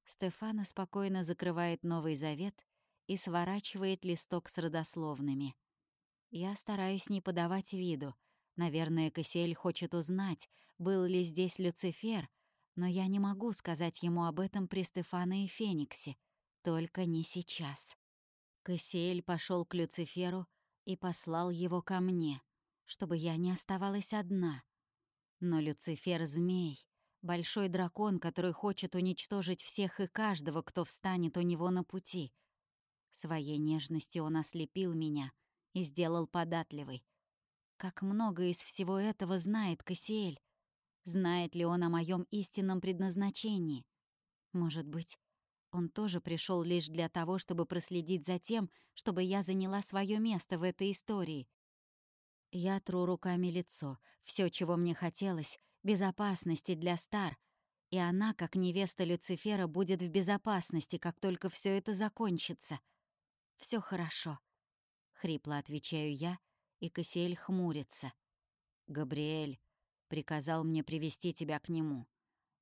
Стефана спокойно закрывает Новый Завет и сворачивает листок с родословными. Я стараюсь не подавать виду. Наверное, Кассиэль хочет узнать, был ли здесь Люцифер — но я не могу сказать ему об этом при Стефане и Фениксе, только не сейчас. Кассиэль пошел к Люциферу и послал его ко мне, чтобы я не оставалась одна. Но Люцифер — змей, Большой дракон, который хочет уничтожить всех и каждого, кто встанет у него на пути. Своей нежностью он ослепил меня и сделал податливой. Как много из всего этого знает Кассиэль. Знает ли он о моем истинном предназначении? Может быть, он тоже пришел лишь для того, чтобы проследить за тем, чтобы я заняла свое место в этой истории. Я тру руками лицо. Все, чего мне хотелось — безопасности для Стар. И она, как невеста Люцифера, будет в безопасности, как только все это закончится. Все хорошо. Хрипло отвечаю я, и Кассиэль хмурится. «Габриэль приказал мне привести тебя к нему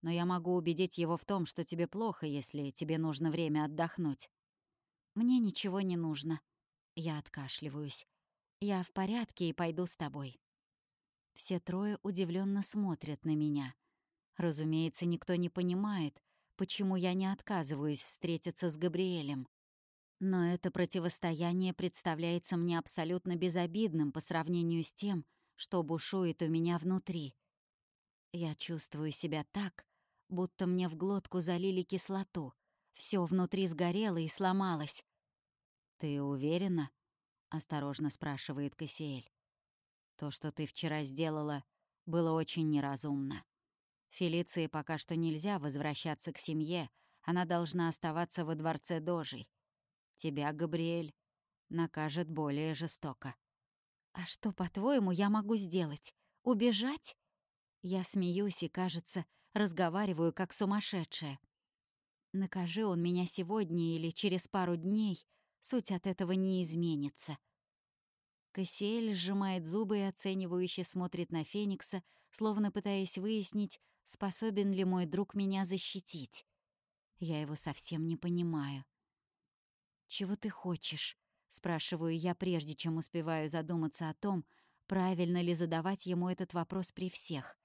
но я могу убедить его в том, что тебе плохо, если тебе нужно время отдохнуть. Мне ничего не нужно. Я откашливаюсь. Я в порядке и пойду с тобой. Все трое удивленно смотрят на меня. Разумеется, никто не понимает, почему я не отказываюсь встретиться с Габриэлем. Но это противостояние представляется мне абсолютно безобидным по сравнению с тем, что бушует у меня внутри. Я чувствую себя так, будто мне в глотку залили кислоту. Все внутри сгорело и сломалось. «Ты уверена?» — осторожно спрашивает Кассиэль. «То, что ты вчера сделала, было очень неразумно. Фелиции пока что нельзя возвращаться к семье, она должна оставаться во дворце Дожей. Тебя, Габриэль, накажет более жестоко». «А что, по-твоему, я могу сделать? Убежать?» Я смеюсь и, кажется, разговариваю как сумасшедшая. Накажи он меня сегодня или через пару дней, суть от этого не изменится. Кассиэль сжимает зубы и оценивающе смотрит на Феникса, словно пытаясь выяснить, способен ли мой друг меня защитить. Я его совсем не понимаю. «Чего ты хочешь?» — спрашиваю я, прежде чем успеваю задуматься о том, правильно ли задавать ему этот вопрос при всех.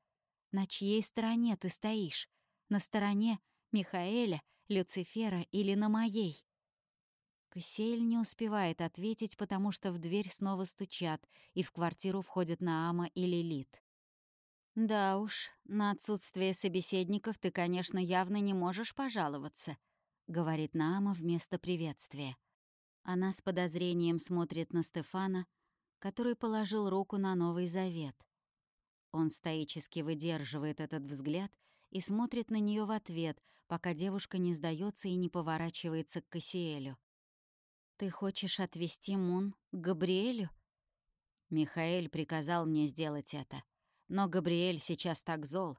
На чьей стороне ты стоишь? На стороне Михаэля, Люцифера или на моей? Кассиэль не успевает ответить, потому что в дверь снова стучат, и в квартиру входят Наама и Лилит. «Да уж, на отсутствие собеседников ты, конечно, явно не можешь пожаловаться», — говорит Наама вместо приветствия. Она с подозрением смотрит на Стефана, который положил руку на Новый Завет. Он стоически выдерживает этот взгляд и смотрит на нее в ответ, пока девушка не сдается и не поворачивается к Кассиэлю. «Ты хочешь отвезти Мун к Габриэлю?» Михаэль приказал мне сделать это. Но Габриэль сейчас так зол.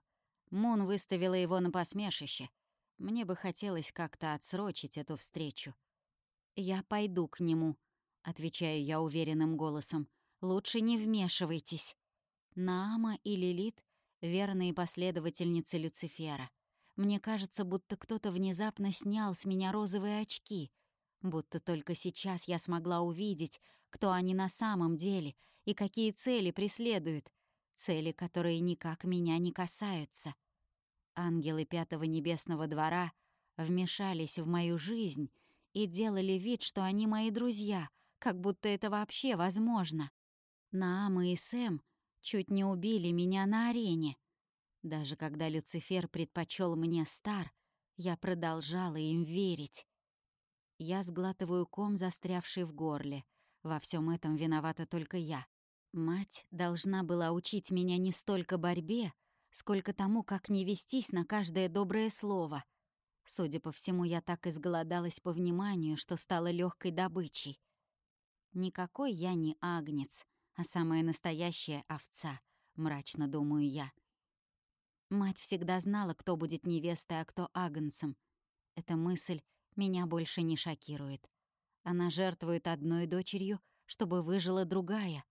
Мун выставила его на посмешище. Мне бы хотелось как-то отсрочить эту встречу. «Я пойду к нему», — отвечаю я уверенным голосом. «Лучше не вмешивайтесь». Наама и Лилит — верные последовательницы Люцифера. Мне кажется, будто кто-то внезапно снял с меня розовые очки, будто только сейчас я смогла увидеть, кто они на самом деле и какие цели преследуют, цели, которые никак меня не касаются. Ангелы Пятого Небесного Двора вмешались в мою жизнь и делали вид, что они мои друзья, как будто это вообще возможно. Наама и Сэм — чуть не убили меня на арене. Даже когда Люцифер предпочел мне Стар, я продолжала им верить. Я сглатываю ком, застрявший в горле. Во всем этом виновата только я. Мать должна была учить меня не столько борьбе, сколько тому, как не вестись на каждое доброе слово. Судя по всему, я так изголодалась по вниманию, что стала легкой добычей. Никакой я не агнец а самая настоящая овца, мрачно думаю я. Мать всегда знала, кто будет невестой, а кто агнцем. Эта мысль меня больше не шокирует. Она жертвует одной дочерью, чтобы выжила другая.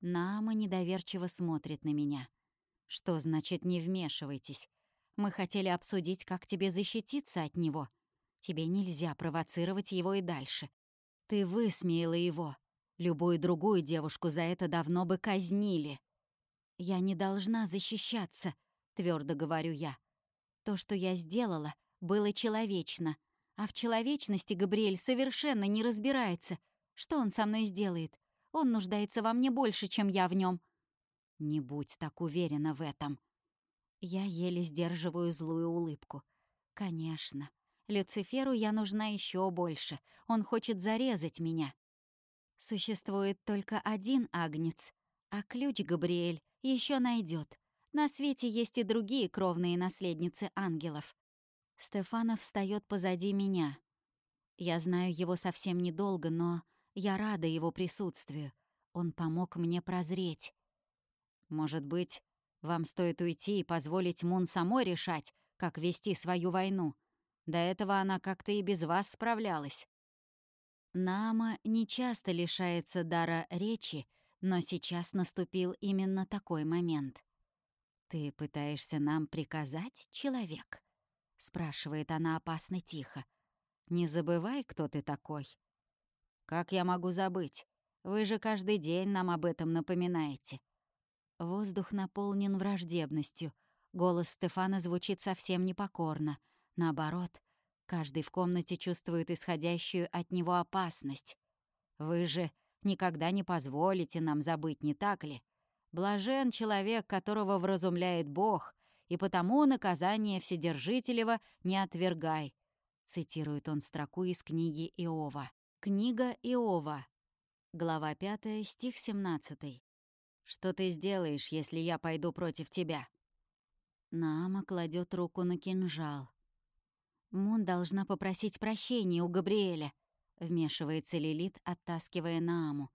Нама недоверчиво смотрит на меня. Что значит «не вмешивайтесь»? Мы хотели обсудить, как тебе защититься от него. Тебе нельзя провоцировать его и дальше. Ты высмеяла его. Любую другую девушку за это давно бы казнили. «Я не должна защищаться», — твердо говорю я. «То, что я сделала, было человечно, а в человечности Габриэль совершенно не разбирается. Что он со мной сделает? Он нуждается во мне больше, чем я в нем. «Не будь так уверена в этом». Я еле сдерживаю злую улыбку. Конечно. Люциферу я нужна еще больше. Он хочет зарезать меня. Существует только один агнец, а ключ Габриэль еще найдет. На свете есть и другие кровные наследницы ангелов. Стефанов встает позади меня. Я знаю его совсем недолго, но я рада его присутствию. Он помог мне прозреть. Может быть, вам стоит уйти и позволить Мун самой решать, как вести свою войну. До этого она как-то и без вас справлялась. Нама нечасто лишается дара речи, но сейчас наступил именно такой момент. «Ты пытаешься нам приказать, человек?» — спрашивает она опасно тихо. «Не забывай, кто ты такой». «Как я могу забыть? Вы же каждый день нам об этом напоминаете». Воздух наполнен враждебностью. Голос Стефана звучит совсем непокорно. Наоборот, каждый в комнате чувствует исходящую от него опасность. «Вы же никогда не позволите нам забыть, не так ли? Блажен человек, которого вразумляет Бог, и потому наказание Вседержителева не отвергай», цитирует он строку из книги Иова. Книга Иова. Глава 5, стих 17. «Что ты сделаешь, если я пойду против тебя?» Наама кладет руку на кинжал. «Мун должна попросить прощения у Габриэля», — вмешивается Лилит, оттаскивая Нааму.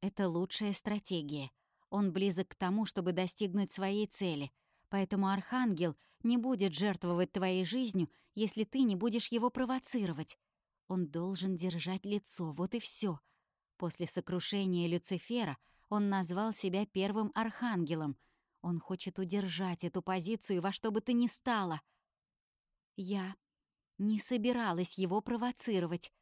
«Это лучшая стратегия. Он близок к тому, чтобы достигнуть своей цели, поэтому Архангел не будет жертвовать твоей жизнью, если ты не будешь его провоцировать. Он должен держать лицо, вот и все. После сокрушения Люцифера он назвал себя первым архангелом. Он хочет удержать эту позицию во что бы то ни стало. Я не собиралась его провоцировать.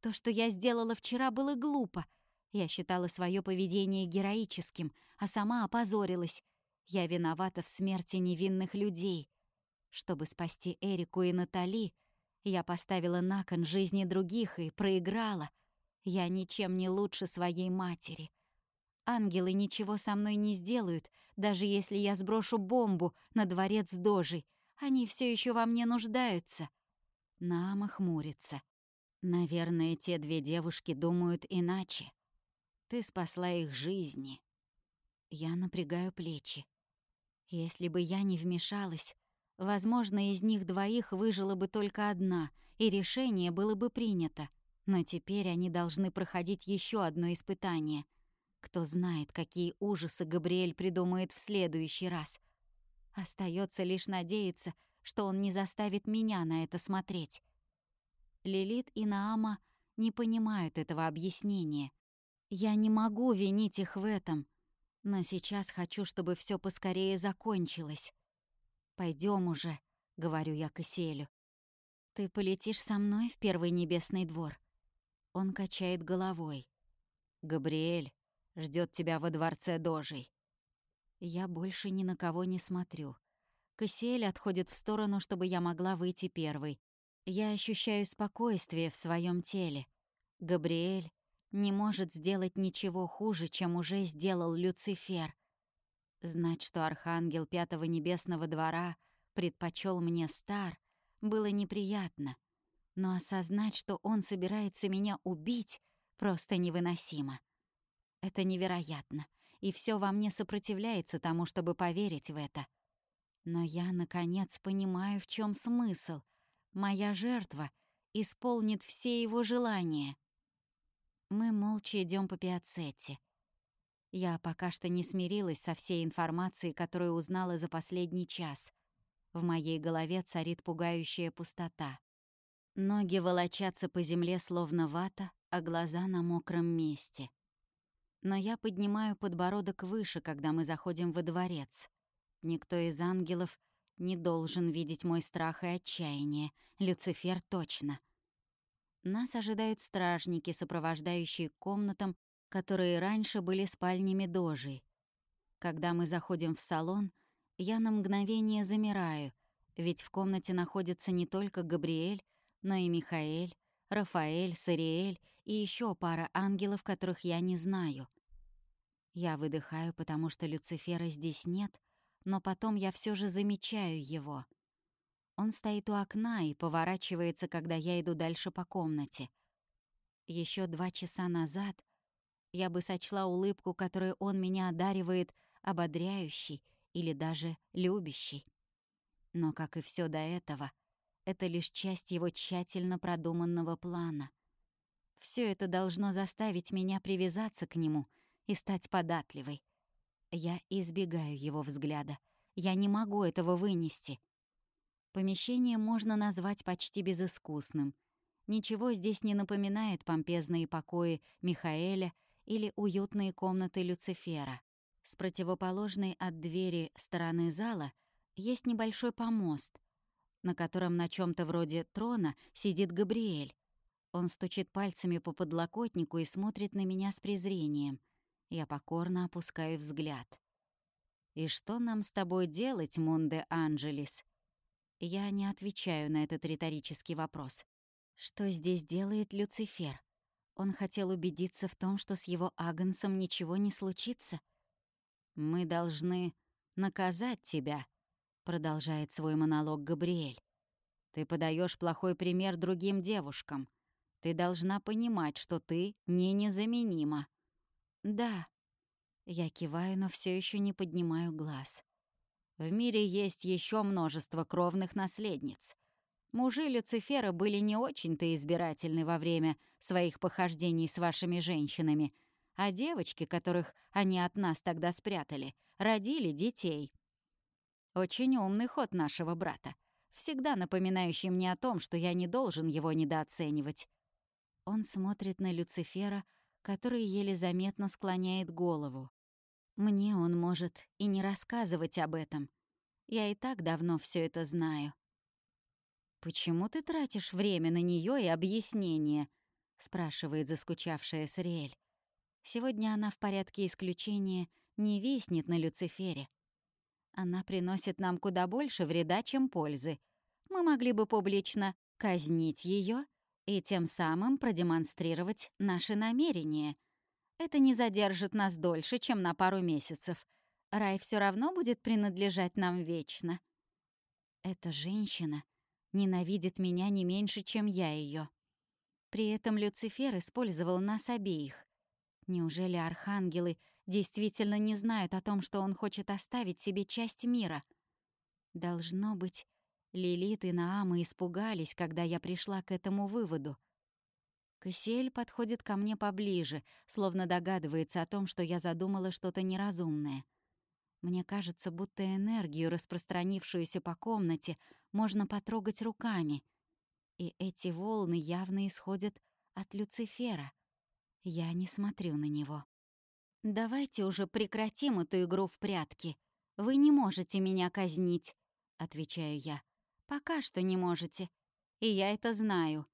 То, что я сделала вчера, было глупо. Я считала свое поведение героическим, а сама опозорилась. Я виновата в смерти невинных людей. Чтобы спасти Эрику и Натали, я поставила на кон жизни других и проиграла. Я ничем не лучше своей матери. Ангелы ничего со мной не сделают, даже если я сброшу бомбу на дворец Дожи. Они все еще во мне нуждаются. Нама хмурится. Наверное, те две девушки думают иначе. Ты спасла их жизни. Я напрягаю плечи. Если бы я не вмешалась, возможно, из них двоих выжила бы только одна, и решение было бы принято. Но теперь они должны проходить еще одно испытание — кто знает, какие ужасы Габриэль придумает в следующий раз. Остается лишь надеяться, что он не заставит меня на это смотреть. Лилит и Наама не понимают этого объяснения. Я не могу винить их в этом, но сейчас хочу, чтобы все поскорее закончилось. Пойдем уже», — говорю я Кассиэлю. «Ты полетишь со мной в Первый Небесный двор?» Он качает головой. «Габриэль, ждет тебя во дворце Дожей». Я больше ни на кого не смотрю. Кассиэль отходит в сторону, чтобы я могла выйти первой. Я ощущаю спокойствие в своем теле. Габриэль не может сделать ничего хуже, чем уже сделал Люцифер. Знать, что архангел Пятого Небесного Двора предпочел мне Стар, было неприятно. Но осознать, что он собирается меня убить, просто невыносимо. Это невероятно, и все во мне сопротивляется тому, чтобы поверить в это. Но я, наконец, понимаю, в чем смысл. Моя жертва исполнит все его желания. Мы молча идем по пиацетте. Я пока что не смирилась со всей информацией, которую узнала за последний час. В моей голове царит пугающая пустота. Ноги волочатся по земле словно вата, а глаза на мокром месте но я поднимаю подбородок выше, когда мы заходим во дворец. Никто из ангелов не должен видеть мой страх и отчаяние. Люцифер точно. Нас ожидают стражники, сопровождающие комнатам, которые раньше были спальнями дожей. Когда мы заходим в салон, я на мгновение замираю, ведь в комнате находится не только Габриэль, но и Михаэль, Рафаэль, Сариэль и еще пара ангелов, которых я не знаю. Я выдыхаю, потому что Люцифера здесь нет, но потом я все же замечаю его. Он стоит у окна и поворачивается, когда я иду дальше по комнате. Еще два часа назад я бы сочла улыбку, которой он меня одаривает, ободряющей или даже любящей. Но, как и все до этого, это лишь часть его тщательно продуманного плана. Все это должно заставить меня привязаться к нему и стать податливой. Я избегаю его взгляда. Я не могу этого вынести. Помещение можно назвать почти безыскусным. Ничего здесь не напоминает помпезные покои Михаэля или уютные комнаты Люцифера. С противоположной от двери стороны зала есть небольшой помост, на котором на чем то вроде трона сидит Габриэль. Он стучит пальцами по подлокотнику и смотрит на меня с презрением. Я покорно опускаю взгляд. «И что нам с тобой делать, Монде Анджелис?» Я не отвечаю на этот риторический вопрос. Что здесь делает Люцифер? Он хотел убедиться в том, что с его Агнцем ничего не случится. «Мы должны наказать тебя», — продолжает свой монолог Габриэль. «Ты подаешь плохой пример другим девушкам. Ты должна понимать, что ты не незаменима». «Да». Я киваю, но все еще не поднимаю глаз. В мире есть еще множество кровных наследниц. Мужи Люцифера были не очень-то избирательны во время своих похождений с вашими женщинами, а девочки, которых они от нас тогда спрятали, родили детей. Очень умный ход нашего брата, всегда напоминающий мне о том, что я не должен его недооценивать. Он смотрит на Люцифера, который еле заметно склоняет голову. Мне он может и не рассказывать об этом. Я и так давно все это знаю. «Почему ты тратишь время на нее и объяснение?» — спрашивает заскучавшая Сриэль. Сегодня она в порядке исключения не виснет на Люцифере. Она приносит нам куда больше вреда, чем пользы. Мы могли бы публично казнить ее и тем самым продемонстрировать наши намерения. Это не задержит нас дольше, чем на пару месяцев. Рай все равно будет принадлежать нам вечно. Эта женщина ненавидит меня не меньше, чем я ее. При этом Люцифер использовал нас обеих. Неужели архангелы действительно не знают о том, что он хочет оставить себе часть мира? Должно быть, Лилит и Наама испугались, когда я пришла к этому выводу. Кассиэль подходит ко мне поближе, словно догадывается о том, что я задумала что-то неразумное. Мне кажется, будто энергию, распространившуюся по комнате, можно потрогать руками. И эти волны явно исходят от Люцифера. Я не смотрю на него. «Давайте уже прекратим эту игру в прятки. Вы не можете меня казнить», — отвечаю я. «Пока что не можете. И я это знаю».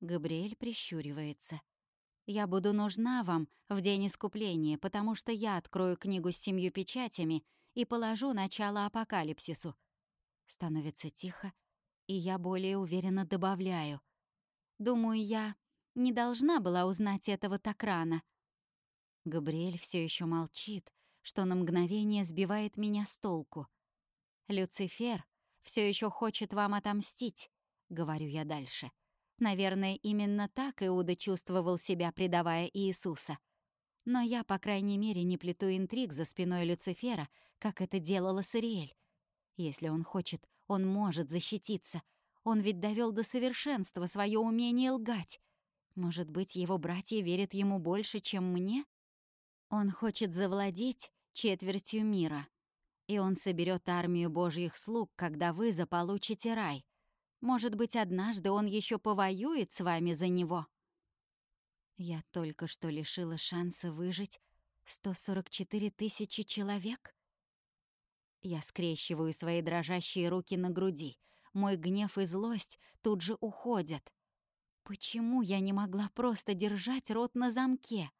Габриэль прищуривается. «Я буду нужна вам в день искупления, потому что я открою книгу с семью печатями и положу начало апокалипсису. Становится тихо, и я более уверенно добавляю. Думаю, я не должна была узнать этого так рано. Габриэль все еще молчит, что на мгновение сбивает меня с толку. «Люцифер все еще хочет вам отомстить», — говорю я дальше. Наверное, именно так Иуда чувствовал себя, предавая Иисуса. Но я, по крайней мере, не плету интриг за спиной Люцифера, как это делала Сириэль. Если он хочет, он может защититься. Он ведь довел до совершенства свое умение лгать. Может быть, его братья верят ему больше, чем мне? Он хочет завладеть четвертью мира. И он соберет армию божьих слуг, когда вы заполучите рай. Может быть, однажды он еще повоюет с вами за него. Я только что лишила шанса выжить 144 тысячи человек. Я скрещиваю свои дрожащие руки на груди. Мой гнев и злость тут же уходят. Почему я не могла просто держать рот на замке?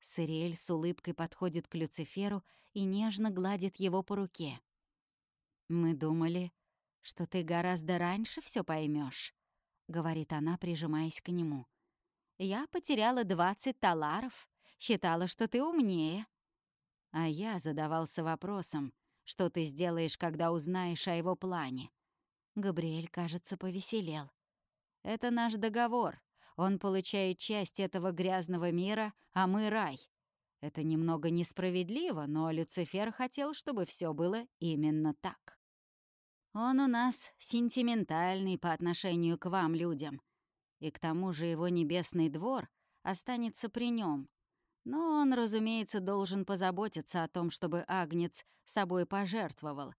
Сириэль с улыбкой подходит к Люциферу и нежно гладит его по руке. «Мы думали, что ты гораздо раньше все поймешь, говорит она, прижимаясь к нему. «Я потеряла двадцать таларов, считала, что ты умнее». А я задавался вопросом, что ты сделаешь, когда узнаешь о его плане». Габриэль, кажется, повеселел. «Это наш договор. Он получает часть этого грязного мира, а мы — рай. Это немного несправедливо, но Люцифер хотел, чтобы все было именно так. Он у нас сентиментальный по отношению к вам, людям. И к тому же его небесный двор останется при нем. Но он, разумеется, должен позаботиться о том, чтобы Агнец собой пожертвовал.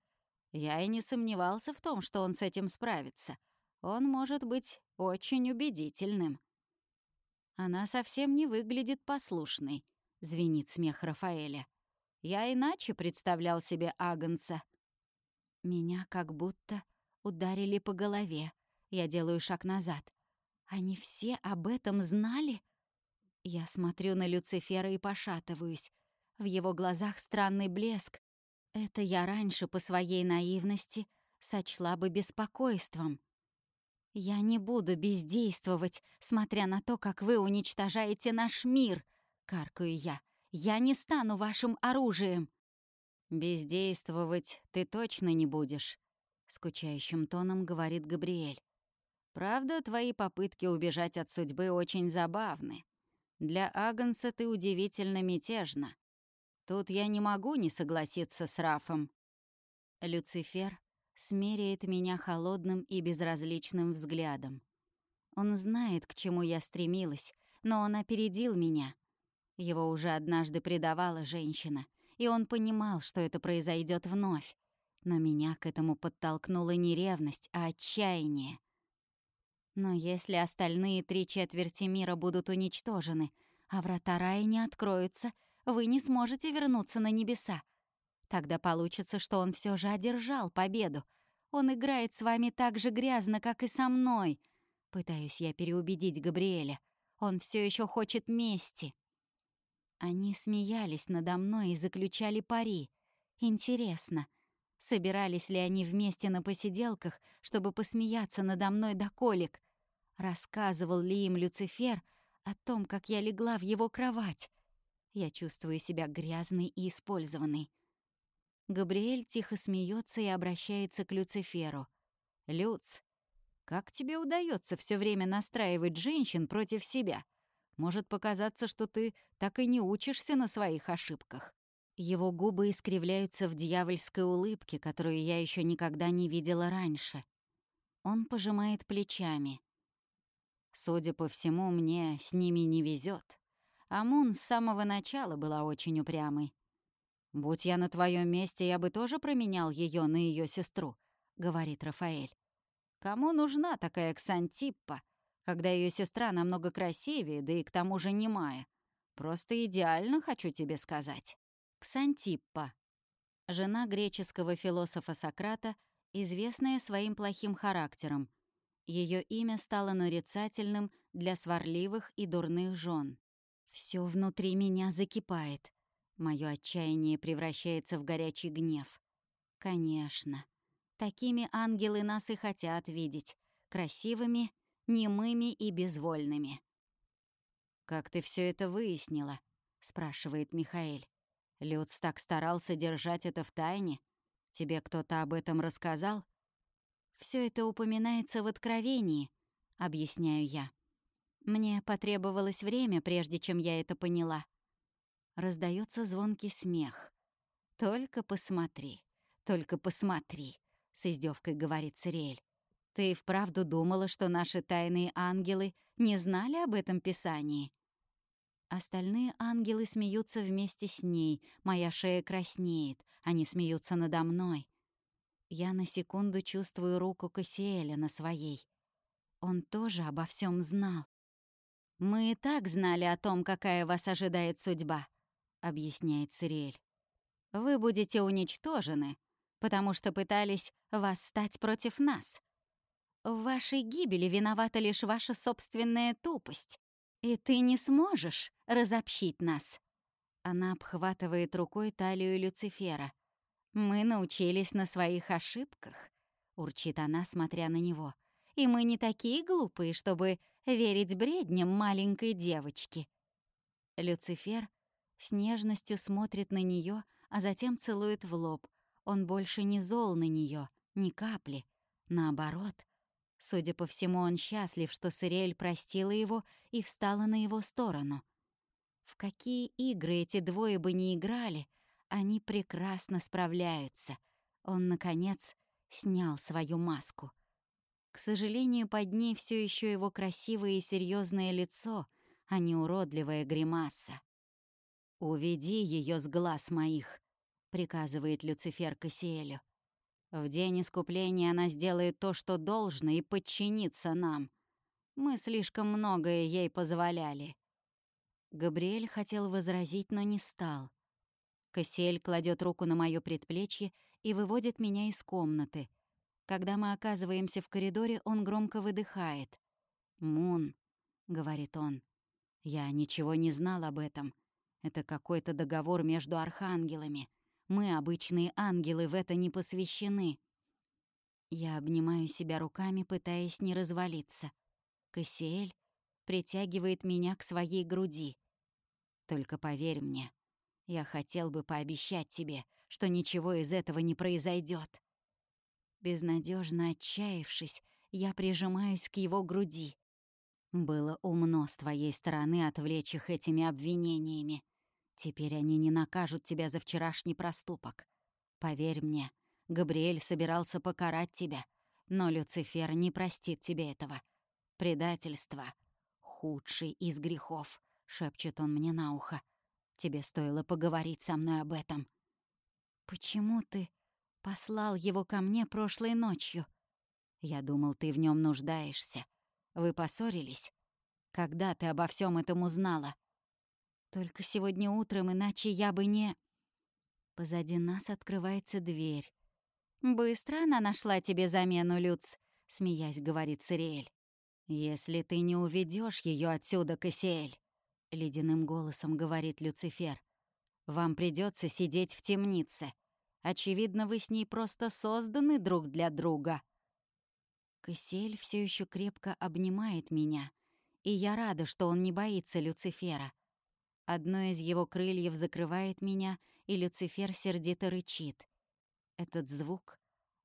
Я и не сомневался в том, что он с этим справится. Он может быть очень убедительным. Она совсем не выглядит послушной, — звенит смех Рафаэля. «Я иначе представлял себе Агнца». Меня как будто ударили по голове. Я делаю шаг назад. Они все об этом знали? Я смотрю на Люцифера и пошатываюсь. В его глазах странный блеск. Это я раньше по своей наивности сочла бы беспокойством. Я не буду бездействовать, смотря на то, как вы уничтожаете наш мир —— каркаю я. «Я не стану вашим оружием!» «Бездействовать ты точно не будешь», — скучающим тоном говорит Габриэль. «Правда, твои попытки убежать от судьбы очень забавны. Для Агнца ты удивительно мятежна. Тут я не могу не согласиться с Рафом». Люцифер смеряет меня холодным и безразличным взглядом. Он знает, к чему я стремилась, но он опередил меня — его уже однажды предавала женщина, и он понимал, что это произойдет вновь. Но меня к этому подтолкнула не ревность, а отчаяние. Но если остальные три четверти мира будут уничтожены, а врата рая не откроются, вы не сможете вернуться на небеса. Тогда получится, что он все же одержал победу. Он играет с вами так же грязно, как и со мной. Пытаюсь я переубедить Габриэля. Он все еще хочет мести. Они смеялись надо мной и заключали пари. Интересно, собирались ли они вместе на посиделках, чтобы посмеяться надо мной до колик? Рассказывал ли им Люцифер о том, как я легла в его кровать? Я чувствую себя грязной и использованной. Габриэль тихо смеется и обращается к Люциферу. «Люц, как тебе удается все время настраивать женщин против себя?» Может показаться, что ты так и не учишься на своих ошибках. Его губы искривляются в дьявольской улыбке, которую я еще никогда не видела раньше. Он пожимает плечами. Судя по всему, мне с ними не везет. Амун с самого начала была очень упрямой. «Будь я на твоем месте, я бы тоже променял ее на ее сестру», — говорит Рафаэль. «Кому нужна такая Ксантиппа, когда ее сестра намного красивее, да и к тому же немая. Просто идеально, хочу тебе сказать. Ксантиппа. Жена греческого философа Сократа, известная своим плохим характером. Ее имя стало нарицательным для сварливых и дурных жен. Все внутри меня закипает. Мое отчаяние превращается в горячий гнев. Конечно. Такими ангелы нас и хотят видеть. Красивыми немыми и безвольными. «Как ты все это выяснила?» — спрашивает Михаэль. «Люц так старался держать это в тайне. Тебе кто-то об этом рассказал?» Все это упоминается в Откровении», — объясняю я. Мне потребовалось время, прежде чем я это поняла. Раздается звонкий смех. «Только посмотри, только посмотри», — с издевкой говорит Сириэль. Ты вправду думала, что наши тайные ангелы не знали об этом писании? Остальные ангелы смеются вместе с ней, моя шея краснеет, они смеются надо мной. Я на секунду чувствую руку Кассиэля на своей. Он тоже обо всем знал. «Мы и так знали о том, какая вас ожидает судьба», — объясняет Цириэль. «Вы будете уничтожены, потому что пытались восстать против нас. В вашей гибели виновата лишь ваша собственная тупость. И ты не сможешь разобщить нас». Она обхватывает рукой талию Люцифера. «Мы научились на своих ошибках», — урчит она, смотря на него. «И мы не такие глупые, чтобы верить бредням маленькой девочки». Люцифер с нежностью смотрит на нее, а затем целует в лоб. Он больше не зол на нее, ни капли. Наоборот, судя по всему, он счастлив, что Сириэль простила его и встала на его сторону. В какие игры эти двое бы не играли, они прекрасно справляются. Он, наконец, снял свою маску. К сожалению, под ней все еще его красивое и серьезное лицо, а не уродливая гримаса. «Уведи ее с глаз моих», — приказывает Люцифер Кассиэлю. «В день искупления она сделает то, что должно, и подчинится нам. Мы слишком многое ей позволяли». Габриэль хотел возразить, но не стал. Кассиэль кладет руку на моё предплечье и выводит меня из комнаты. Когда мы оказываемся в коридоре, он громко выдыхает. «Мун», — говорит он, — «я ничего не знал об этом. Это какой-то договор между архангелами. Мы, обычные ангелы, в это не посвящены». Я обнимаю себя руками, пытаясь не развалиться. Кассиэль притягивает меня к своей груди. «Только поверь мне, я хотел бы пообещать тебе, что ничего из этого не произойдет. Безнадежно отчаявшись, я прижимаюсь к его груди. Было умно с твоей стороны отвлечь их этими обвинениями. Теперь они не накажут тебя за вчерашний проступок. Поверь мне, Габриэль собирался покарать тебя, но Люцифер не простит тебе этого. Предательство — худший из грехов, — шепчет он мне на ухо. Тебе стоило поговорить со мной об этом. Почему ты послал его ко мне прошлой ночью? Я думал, ты в нем нуждаешься. Вы поссорились? Когда ты обо всем этом узнала? Только сегодня утром, иначе я бы не... Позади нас открывается дверь. «Быстро она нашла тебе замену, Люц», — смеясь говорит Цириэль. «Если ты не уведешь ее отсюда, Кассиэль», — ледяным голосом говорит Люцифер. «Вам придется сидеть в темнице. Очевидно, вы с ней просто созданы друг для друга». Кассиэль все еще крепко обнимает меня, и я рада, что он не боится Люцифера. Одно из его крыльев закрывает меня, и Люцифер сердито рычит. Этот звук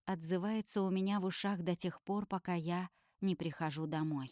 отзывается у меня в ушах до тех пор, пока я не прихожу домой.